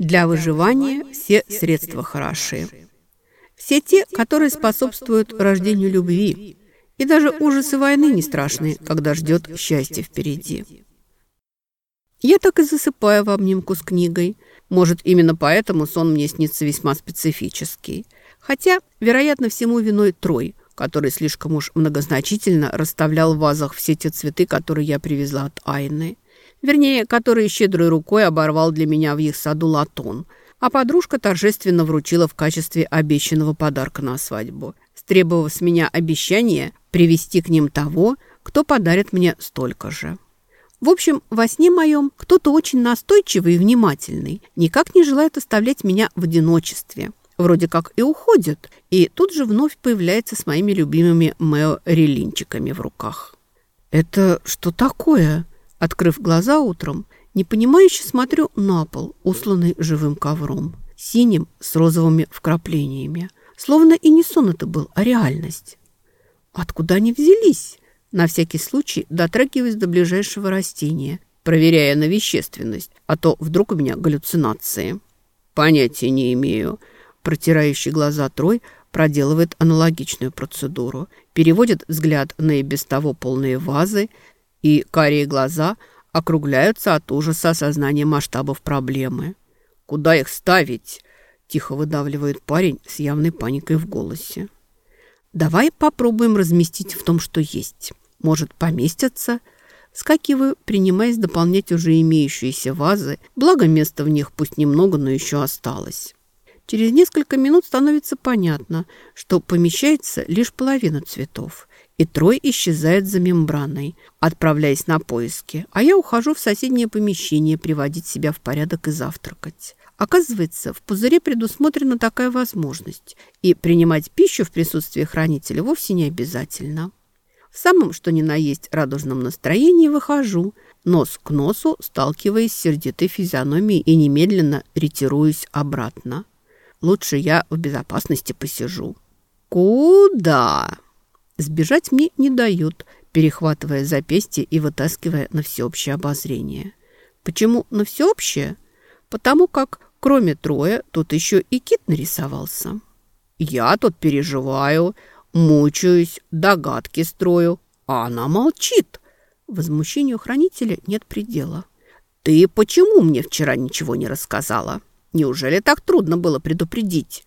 Для выживания все средства хороши. Все те, которые способствуют рождению любви. И даже ужасы войны не страшны, когда ждет счастье впереди. Я так и засыпаю в обнимку с книгой. Может, именно поэтому сон мне снится весьма специфический. Хотя, вероятно, всему виной Трой, который слишком уж многозначительно расставлял в вазах все те цветы, которые я привезла от Айны. Вернее, который щедрой рукой оборвал для меня в их саду латон, а подружка торжественно вручила в качестве обещанного подарка на свадьбу, стребовав с меня обещание привести к ним того, кто подарит мне столько же. В общем, во сне моем кто-то очень настойчивый и внимательный никак не желает оставлять меня в одиночестве. Вроде как и уходит, и тут же вновь появляется с моими любимыми Мэо-релинчиками в руках. «Это что такое?» Открыв глаза утром, непонимающе смотрю на пол, усланный живым ковром, синим с розовыми вкраплениями. Словно и не сон это был, а реальность. Откуда они взялись? На всякий случай дотрагиваюсь до ближайшего растения, проверяя на вещественность, а то вдруг у меня галлюцинации. Понятия не имею. Протирающий глаза Трой проделывает аналогичную процедуру, переводит взгляд на и без того полные вазы, и карие глаза округляются от ужаса осознания масштабов проблемы. «Куда их ставить?» – тихо выдавливает парень с явной паникой в голосе. «Давай попробуем разместить в том, что есть». Может, поместятся? Скакиваю, принимаясь дополнять уже имеющиеся вазы, благо места в них пусть немного, но еще осталось. Через несколько минут становится понятно, что помещается лишь половина цветов, и трой исчезает за мембраной, отправляясь на поиски, а я ухожу в соседнее помещение приводить себя в порядок и завтракать. Оказывается, в пузыре предусмотрена такая возможность, и принимать пищу в присутствии хранителя вовсе не обязательно. В самом что ни на есть радужном настроении выхожу, нос к носу, сталкиваясь с сердитой физиономией и немедленно ретируюсь обратно. Лучше я в безопасности посижу. Куда? Сбежать мне не дают, перехватывая запястье и вытаскивая на всеобщее обозрение. Почему на всеобщее? Потому как, кроме Троя, тут еще и кит нарисовался. Я тут переживаю, Мучаюсь, догадки строю, а она молчит. Возмущению хранителя нет предела. «Ты почему мне вчера ничего не рассказала? Неужели так трудно было предупредить?»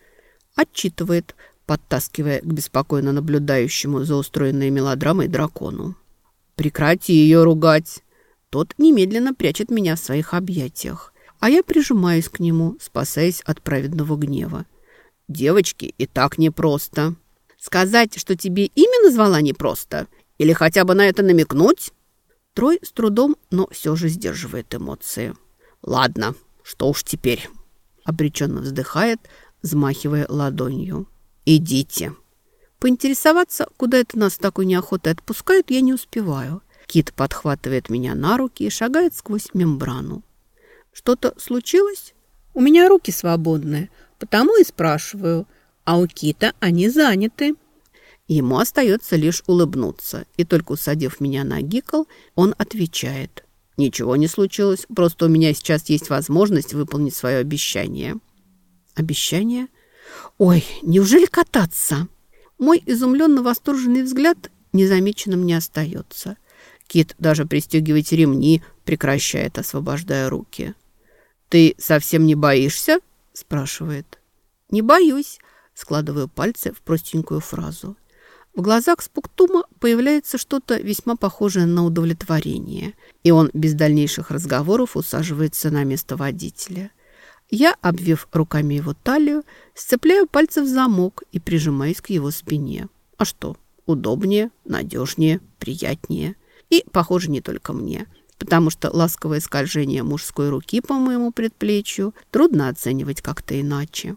Отчитывает, подтаскивая к беспокойно наблюдающему за устроенной мелодрамой дракону. «Прекрати ее ругать!» Тот немедленно прячет меня в своих объятиях, а я прижимаюсь к нему, спасаясь от праведного гнева. «Девочки, и так непросто!» Сказать, что тебе имя назвала непросто? Или хотя бы на это намекнуть?» Трой с трудом, но все же сдерживает эмоции. «Ладно, что уж теперь?» Обреченно вздыхает, взмахивая ладонью. «Идите». Поинтересоваться, куда это нас такой неохотой отпускают, я не успеваю. Кит подхватывает меня на руки и шагает сквозь мембрану. «Что-то случилось?» «У меня руки свободные, потому и спрашиваю а у Кита они заняты. Ему остается лишь улыбнуться, и только усадив меня на гикл, он отвечает. «Ничего не случилось, просто у меня сейчас есть возможность выполнить свое обещание». «Обещание? Ой, неужели кататься?» Мой изумленно восторженный взгляд незамеченным не остается. Кит даже пристегивать ремни прекращает, освобождая руки. «Ты совсем не боишься?» – спрашивает. «Не боюсь», Складываю пальцы в простенькую фразу. В глазах Спуктума появляется что-то весьма похожее на удовлетворение, и он без дальнейших разговоров усаживается на место водителя. Я, обвив руками его талию, сцепляю пальцы в замок и прижимаюсь к его спине. А что? Удобнее, надежнее, приятнее. И, похоже, не только мне, потому что ласковое скольжение мужской руки по моему предплечью трудно оценивать как-то иначе.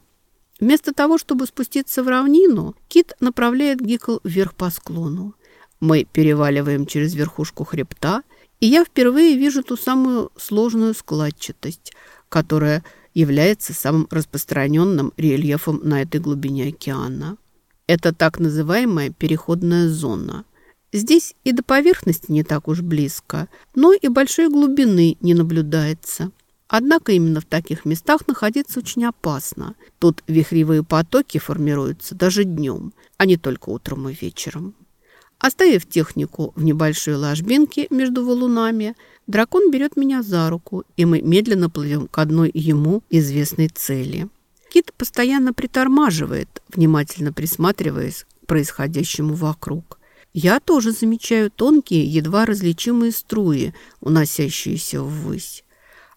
Вместо того, чтобы спуститься в равнину, кит направляет Гикл вверх по склону. Мы переваливаем через верхушку хребта, и я впервые вижу ту самую сложную складчатость, которая является самым распространенным рельефом на этой глубине океана. Это так называемая переходная зона. Здесь и до поверхности не так уж близко, но и большой глубины не наблюдается. Однако именно в таких местах находиться очень опасно. Тут вихревые потоки формируются даже днем, а не только утром и вечером. Оставив технику в небольшой ложбинке между валунами, дракон берет меня за руку, и мы медленно плывем к одной ему известной цели. Кит постоянно притормаживает, внимательно присматриваясь к происходящему вокруг. Я тоже замечаю тонкие, едва различимые струи, уносящиеся ввысь.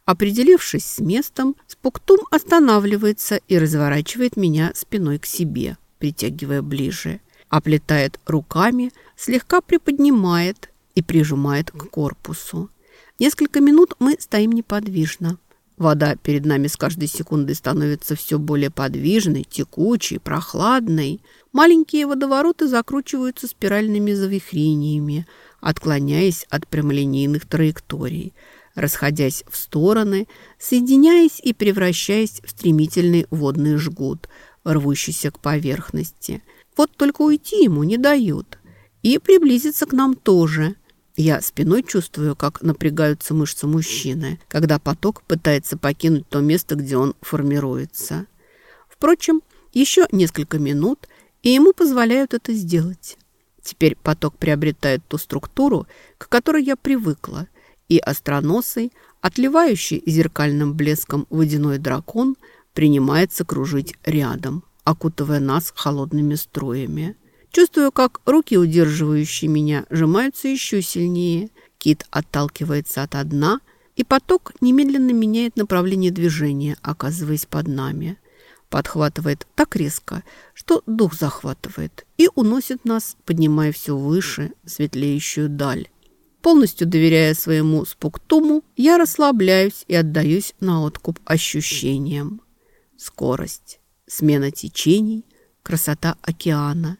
Определившись с местом, Спуктум останавливается и разворачивает меня спиной к себе, притягивая ближе. Оплетает руками, слегка приподнимает и прижимает к корпусу. Несколько минут мы стоим неподвижно. Вода перед нами с каждой секундой становится все более подвижной, текучей, прохладной. Маленькие водовороты закручиваются спиральными завихрениями, отклоняясь от прямолинейных траекторий – расходясь в стороны, соединяясь и превращаясь в стремительный водный жгут, рвущийся к поверхности. Вот только уйти ему не дают. И приблизиться к нам тоже. Я спиной чувствую, как напрягаются мышцы мужчины, когда поток пытается покинуть то место, где он формируется. Впрочем, еще несколько минут, и ему позволяют это сделать. Теперь поток приобретает ту структуру, к которой я привыкла – и остроносый, отливающий зеркальным блеском водяной дракон принимается кружить рядом, окутывая нас холодными струями. Чувствую, как руки, удерживающие меня, сжимаются еще сильнее. Кит отталкивается от дна, и поток немедленно меняет направление движения, оказываясь под нами. Подхватывает так резко, что дух захватывает, и уносит нас, поднимая все выше, светлеющую даль. Полностью доверяя своему спуктуму, я расслабляюсь и отдаюсь на откуп ощущениям. Скорость, смена течений, красота океана,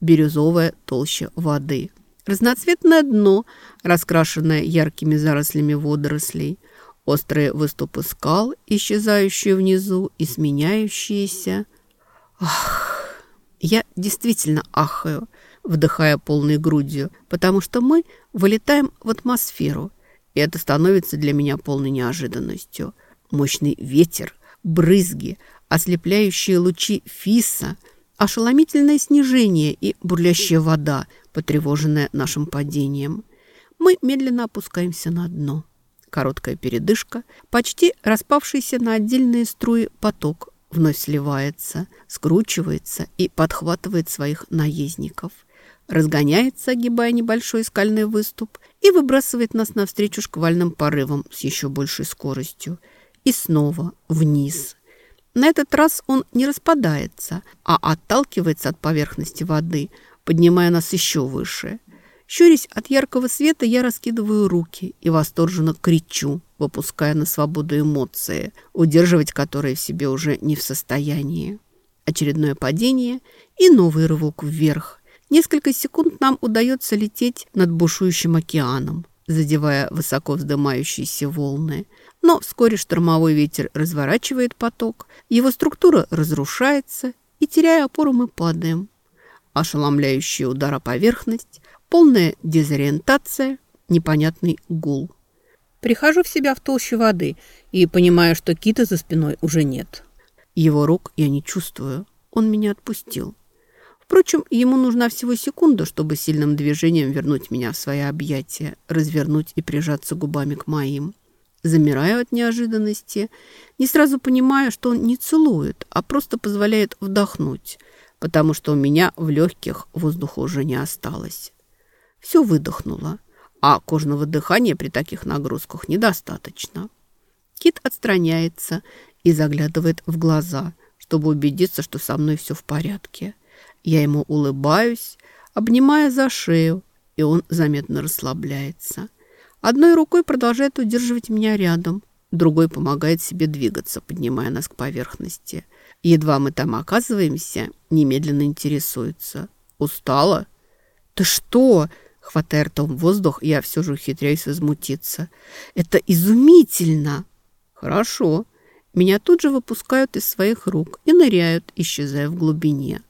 бирюзовая толща воды, разноцветное дно, раскрашенное яркими зарослями водорослей, острые выступы скал, исчезающие внизу и сменяющиеся. Ах, я действительно ахаю – вдыхая полной грудью, потому что мы вылетаем в атмосферу, и это становится для меня полной неожиданностью. Мощный ветер, брызги, ослепляющие лучи фиса, ошеломительное снижение и бурлящая вода, потревоженная нашим падением. Мы медленно опускаемся на дно. Короткая передышка, почти распавшийся на отдельные струи поток вновь сливается, скручивается и подхватывает своих наездников – разгоняется, огибая небольшой скальный выступ, и выбрасывает нас навстречу шквальным порывам с еще большей скоростью. И снова вниз. На этот раз он не распадается, а отталкивается от поверхности воды, поднимая нас еще выше. Щурясь от яркого света, я раскидываю руки и восторженно кричу, выпуская на свободу эмоции, удерживать которые в себе уже не в состоянии. Очередное падение и новый рывок вверх, Несколько секунд нам удается лететь над бушующим океаном, задевая высоко вздымающиеся волны. Но вскоре штормовой ветер разворачивает поток, его структура разрушается, и, теряя опору, мы падаем. Ошеломляющий удар о поверхность, полная дезориентация, непонятный гул. Прихожу в себя в толще воды и понимаю, что кита за спиной уже нет. Его рук я не чувствую. Он меня отпустил. Впрочем, ему нужна всего секунда, чтобы сильным движением вернуть меня в свои объятия, развернуть и прижаться губами к моим. Замираю от неожиданности, не сразу понимая, что он не целует, а просто позволяет вдохнуть, потому что у меня в легких воздуха уже не осталось. Все выдохнуло, а кожного дыхания при таких нагрузках недостаточно. Кит отстраняется и заглядывает в глаза, чтобы убедиться, что со мной все в порядке. Я ему улыбаюсь, обнимая за шею, и он заметно расслабляется. Одной рукой продолжает удерживать меня рядом, другой помогает себе двигаться, поднимая нас к поверхности. Едва мы там оказываемся, немедленно интересуется. «Устала?» «Ты что?» Хватая ртом воздух, я все же ухитряюсь возмутиться. «Это изумительно!» «Хорошо». Меня тут же выпускают из своих рук и ныряют, исчезая в глубине.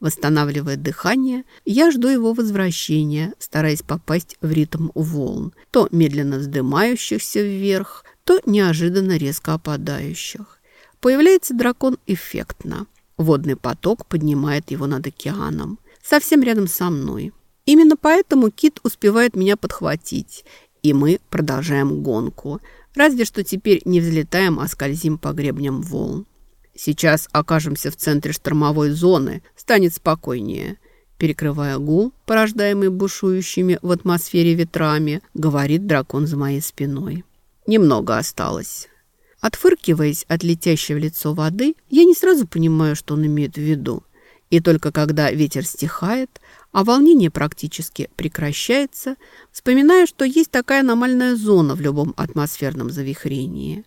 Восстанавливая дыхание, я жду его возвращения, стараясь попасть в ритм волн, то медленно вздымающихся вверх, то неожиданно резко опадающих. Появляется дракон эффектно. Водный поток поднимает его над океаном, совсем рядом со мной. Именно поэтому кит успевает меня подхватить, и мы продолжаем гонку. Разве что теперь не взлетаем, а скользим по гребням волн. Сейчас окажемся в центре штормовой зоны, станет спокойнее. Перекрывая гул, порождаемый бушующими в атмосфере ветрами, говорит дракон за моей спиной. Немного осталось. Отфыркиваясь от летящей в лицо воды, я не сразу понимаю, что он имеет в виду. И только когда ветер стихает, а волнение практически прекращается, вспоминаю, что есть такая аномальная зона в любом атмосферном завихрении.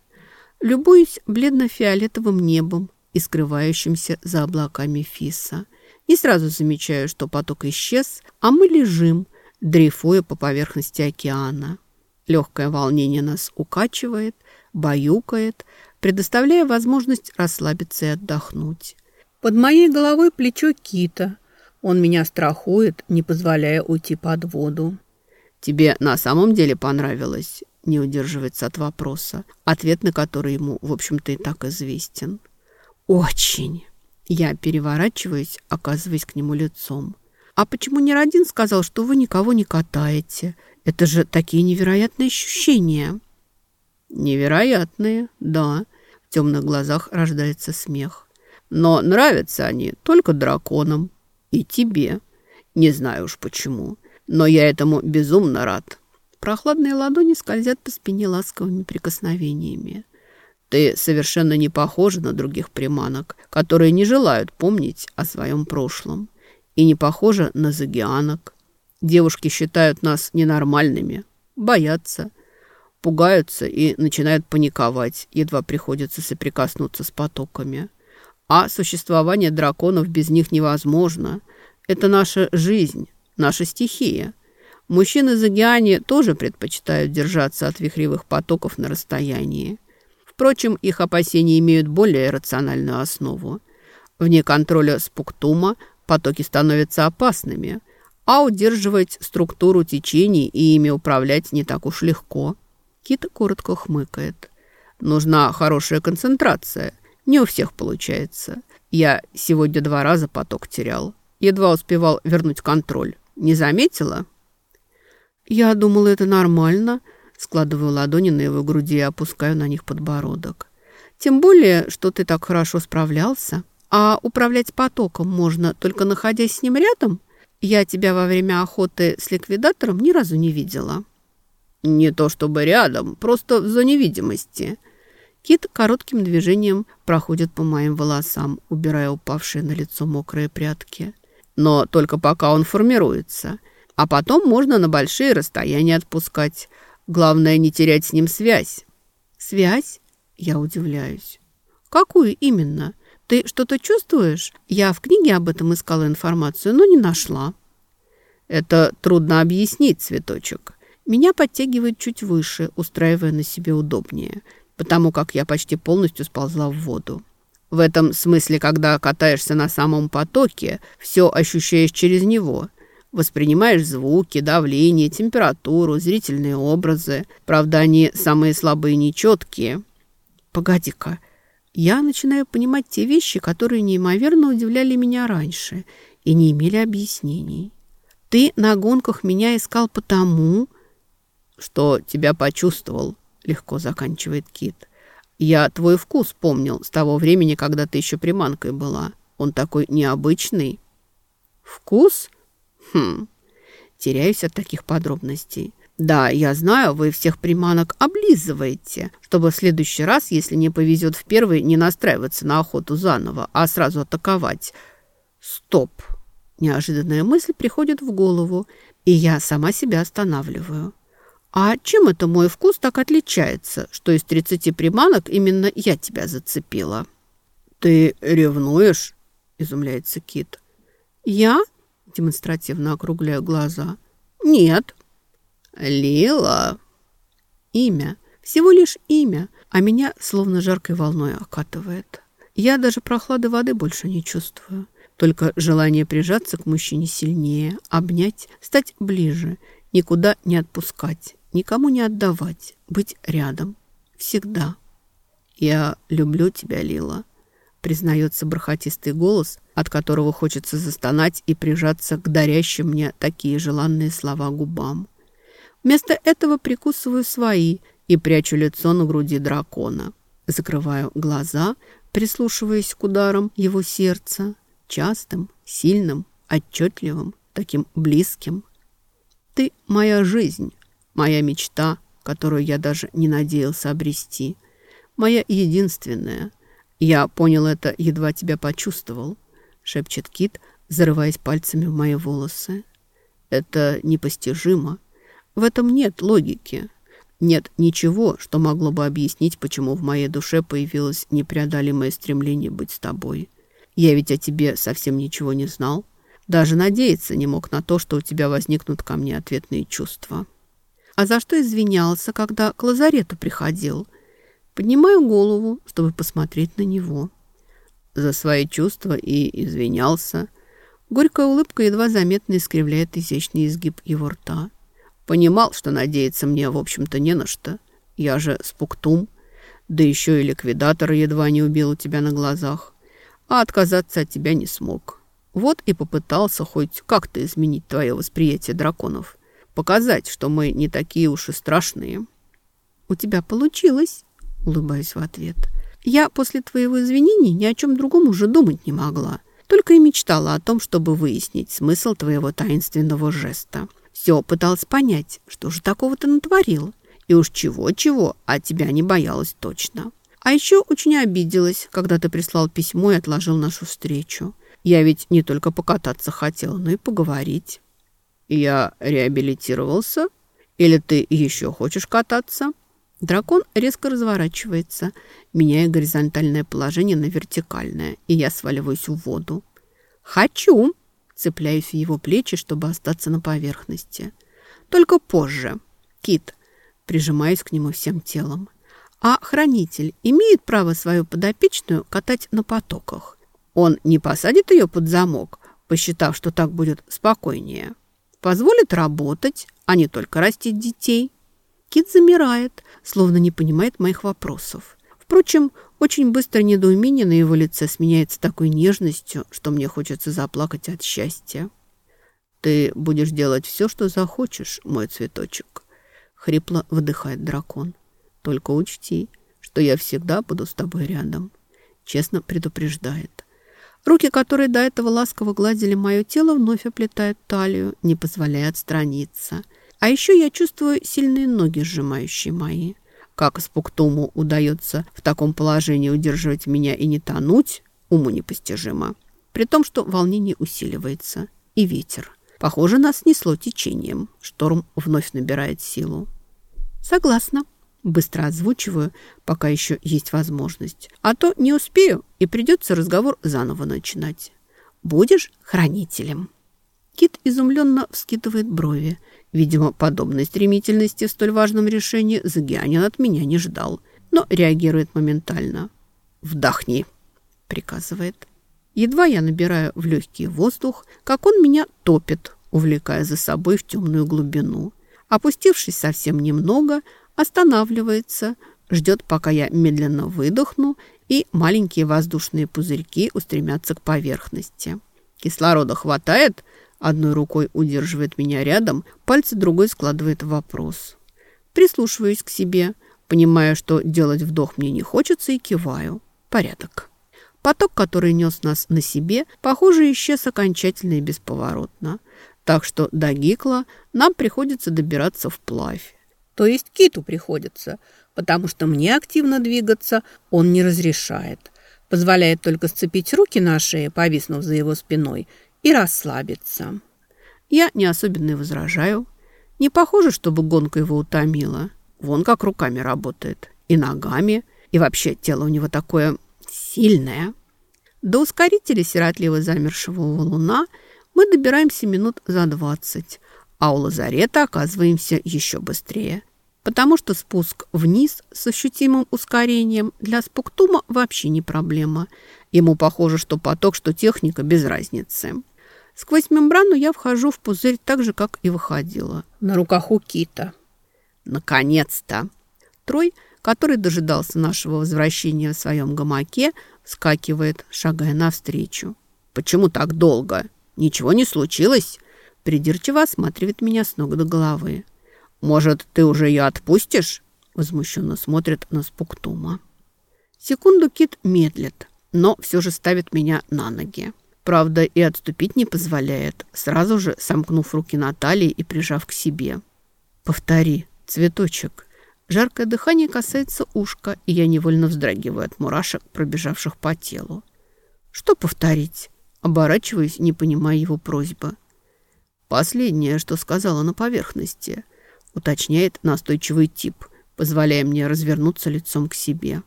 Любуюсь бледно-фиолетовым небом и скрывающимся за облаками Фиса. Не сразу замечаю, что поток исчез, а мы лежим, дрейфуя по поверхности океана. Легкое волнение нас укачивает, баюкает, предоставляя возможность расслабиться и отдохнуть. Под моей головой плечо кита. Он меня страхует, не позволяя уйти под воду. «Тебе на самом деле понравилось?» Не удерживается от вопроса, ответ на который ему, в общем-то, и так известен. «Очень!» Я переворачиваюсь, оказываясь к нему лицом. «А почему не Родин сказал, что вы никого не катаете? Это же такие невероятные ощущения!» «Невероятные, да». В темных глазах рождается смех. «Но нравятся они только драконам. И тебе. Не знаю уж почему, но я этому безумно рад». Прохладные ладони скользят по спине ласковыми прикосновениями. Ты совершенно не похожа на других приманок, которые не желают помнить о своем прошлом. И не похожа на загианок. Девушки считают нас ненормальными, боятся, пугаются и начинают паниковать, едва приходится соприкоснуться с потоками. А существование драконов без них невозможно. Это наша жизнь, наша стихия – Мужчины за Гиани тоже предпочитают держаться от вихревых потоков на расстоянии. Впрочем, их опасения имеют более рациональную основу. Вне контроля спуктума потоки становятся опасными, а удерживать структуру течений и ими управлять не так уж легко. Кита коротко хмыкает. Нужна хорошая концентрация. Не у всех получается. Я сегодня два раза поток терял. Едва успевал вернуть контроль. Не заметила? «Я думала, это нормально», складываю ладони на его груди и опускаю на них подбородок. «Тем более, что ты так хорошо справлялся. А управлять потоком можно, только находясь с ним рядом? Я тебя во время охоты с ликвидатором ни разу не видела». «Не то чтобы рядом, просто в зоне видимости». Кит коротким движением проходит по моим волосам, убирая упавшие на лицо мокрые прядки. «Но только пока он формируется». А потом можно на большие расстояния отпускать. Главное, не терять с ним связь. Связь? Я удивляюсь. Какую именно? Ты что-то чувствуешь? Я в книге об этом искала информацию, но не нашла. Это трудно объяснить, цветочек. Меня подтягивает чуть выше, устраивая на себе удобнее, потому как я почти полностью сползла в воду. В этом смысле, когда катаешься на самом потоке, все ощущаешь через него – Воспринимаешь звуки, давление, температуру, зрительные образы. Правда, они самые слабые и нечеткие. Погоди-ка, я начинаю понимать те вещи, которые неимоверно удивляли меня раньше и не имели объяснений. Ты на гонках меня искал потому, что тебя почувствовал, легко заканчивает Кит. Я твой вкус помнил с того времени, когда ты еще приманкой была. Он такой необычный. Вкус? — Хм, теряюсь от таких подробностей. Да, я знаю, вы всех приманок облизываете, чтобы в следующий раз, если не повезет в первый, не настраиваться на охоту заново, а сразу атаковать. Стоп. Неожиданная мысль приходит в голову, и я сама себя останавливаю. А чем это мой вкус так отличается, что из 30 приманок именно я тебя зацепила? Ты ревнуешь? Изумляется Кит. Я? Демонстративно округляю глаза. «Нет». «Лила». Имя. Всего лишь имя, а меня словно жаркой волной окатывает. Я даже прохлады воды больше не чувствую. Только желание прижаться к мужчине сильнее, обнять, стать ближе, никуда не отпускать, никому не отдавать, быть рядом. Всегда. Я люблю тебя, Лила признается бархатистый голос, от которого хочется застонать и прижаться к дарящим мне такие желанные слова губам. Вместо этого прикусываю свои и прячу лицо на груди дракона. Закрываю глаза, прислушиваясь к ударам его сердца, частым, сильным, отчетливым, таким близким. Ты моя жизнь, моя мечта, которую я даже не надеялся обрести, моя единственная – «Я понял это, едва тебя почувствовал», — шепчет Кит, зарываясь пальцами в мои волосы. «Это непостижимо. В этом нет логики. Нет ничего, что могло бы объяснить, почему в моей душе появилось непреодолимое стремление быть с тобой. Я ведь о тебе совсем ничего не знал. Даже надеяться не мог на то, что у тебя возникнут ко мне ответные чувства». «А за что извинялся, когда к лазарету приходил?» Поднимаю голову, чтобы посмотреть на него. За свои чувства и извинялся. Горькая улыбка едва заметно искривляет изящный изгиб его рта. Понимал, что надеяться мне, в общем-то, не на что. Я же спуктум. Да еще и ликвидатор едва не убил у тебя на глазах. А отказаться от тебя не смог. Вот и попытался хоть как-то изменить твое восприятие драконов. Показать, что мы не такие уж и страшные. «У тебя получилось», улыбаюсь в ответ. Я после твоего извинения ни о чем другом уже думать не могла. Только и мечтала о том, чтобы выяснить смысл твоего таинственного жеста. Все пыталась понять, что же такого ты натворил. И уж чего-чего, а тебя не боялась точно. А еще очень обиделась, когда ты прислал письмо и отложил нашу встречу. Я ведь не только покататься хотела, но и поговорить. Я реабилитировался? Или ты еще хочешь кататься? Дракон резко разворачивается, меняя горизонтальное положение на вертикальное, и я сваливаюсь в воду. «Хочу!» – цепляюсь в его плечи, чтобы остаться на поверхности. «Только позже. Кит!» – прижимаюсь к нему всем телом. «А хранитель имеет право свою подопечную катать на потоках. Он не посадит ее под замок, посчитав, что так будет спокойнее. Позволит работать, а не только растить детей». Кит замирает, словно не понимает моих вопросов. Впрочем, очень быстро недоумение на его лице сменяется такой нежностью, что мне хочется заплакать от счастья. «Ты будешь делать все, что захочешь, мой цветочек», — хрипло выдыхает дракон. «Только учти, что я всегда буду с тобой рядом», — честно предупреждает. Руки, которые до этого ласково гладили мое тело, вновь оплетают талию, не позволяя отстраниться — а еще я чувствую сильные ноги, сжимающие мои. Как Спуктуму удается в таком положении удерживать меня и не тонуть, уму непостижимо. При том, что волнение усиливается. И ветер. Похоже, нас снесло течением. Шторм вновь набирает силу. Согласна. Быстро озвучиваю, пока еще есть возможность. А то не успею, и придется разговор заново начинать. Будешь хранителем. Кит изумленно вскидывает брови. Видимо, подобной стремительности в столь важном решении Загианин от меня не ждал, но реагирует моментально. «Вдохни», — приказывает. Едва я набираю в легкий воздух, как он меня топит, увлекая за собой в темную глубину. Опустившись совсем немного, останавливается, ждет, пока я медленно выдохну, и маленькие воздушные пузырьки устремятся к поверхности. «Кислорода хватает?» Одной рукой удерживает меня рядом, пальцы другой складывает вопрос. Прислушиваюсь к себе, понимая, что делать вдох мне не хочется, и киваю. Порядок. Поток, который нес нас на себе, похоже, исчез окончательно и бесповоротно. Так что до Гикла нам приходится добираться вплавь. То есть киту приходится, потому что мне активно двигаться он не разрешает. Позволяет только сцепить руки на шее, повиснув за его спиной, и расслабиться. Я не особенно и возражаю. Не похоже, чтобы гонка его утомила. Вон как руками работает. И ногами. И вообще тело у него такое сильное. До ускорителя сиротливо замершего луна мы добираемся минут за двадцать, а у лазарета оказываемся еще быстрее. Потому что спуск вниз с ощутимым ускорением для спуктума вообще не проблема. Ему похоже, что поток, что техника без разницы. Сквозь мембрану я вхожу в пузырь так же, как и выходила. На руках у кита. Наконец-то! Трой, который дожидался нашего возвращения в своем гамаке, скакивает, шагая навстречу. «Почему так долго? Ничего не случилось?» Придирчиво осматривает меня с ног до головы. «Может, ты уже ее отпустишь?» Возмущенно смотрит на Спуктума. Секунду Кит медлит, но все же ставит меня на ноги. Правда, и отступить не позволяет, сразу же сомкнув руки на талии и прижав к себе. «Повтори, цветочек». Жаркое дыхание касается ушка, и я невольно вздрагиваю от мурашек, пробежавших по телу. «Что повторить?» Оборачиваюсь, не понимая его просьбы. «Последнее, что сказала на поверхности», уточняет настойчивый тип, позволяя мне развернуться лицом к себе.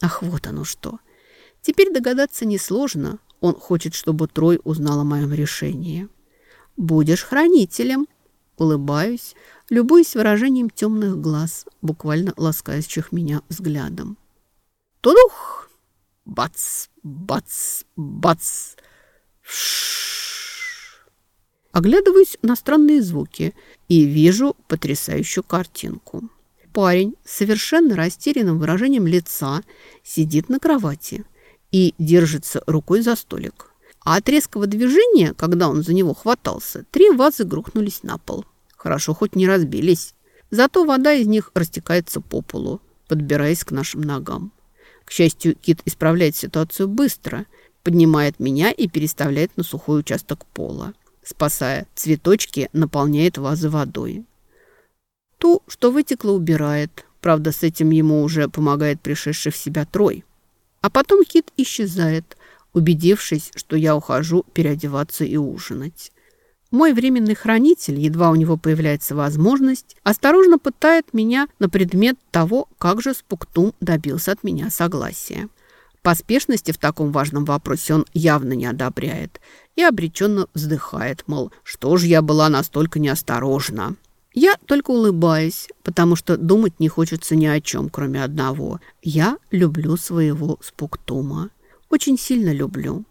Ах, вот оно что. Теперь догадаться несложно. Он хочет, чтобы Трой узнал о моем решении. «Будешь хранителем», улыбаюсь, любуясь выражением темных глаз, буквально ласкающих меня взглядом. Тудух! Бац! Бац! Бац! Ш Оглядываюсь на странные звуки и вижу потрясающую картинку. Парень с совершенно растерянным выражением лица сидит на кровати и держится рукой за столик. А от резкого движения, когда он за него хватался, три вазы грохнулись на пол. Хорошо, хоть не разбились. Зато вода из них растекается по полу, подбираясь к нашим ногам. К счастью, Кит исправляет ситуацию быстро, поднимает меня и переставляет на сухой участок пола. Спасая цветочки, наполняет вазы водой. Ту, что вытекло, убирает. Правда, с этим ему уже помогает пришедший в себя Трой. А потом Кит исчезает, убедившись, что я ухожу переодеваться и ужинать. Мой временный хранитель, едва у него появляется возможность, осторожно пытает меня на предмет того, как же Спуктум добился от меня согласия. Поспешности в таком важном вопросе он явно не одобряет и обреченно вздыхает, мол, что ж я была настолько неосторожна. Я только улыбаюсь, потому что думать не хочется ни о чем, кроме одного. Я люблю своего Спуктума. Очень сильно люблю.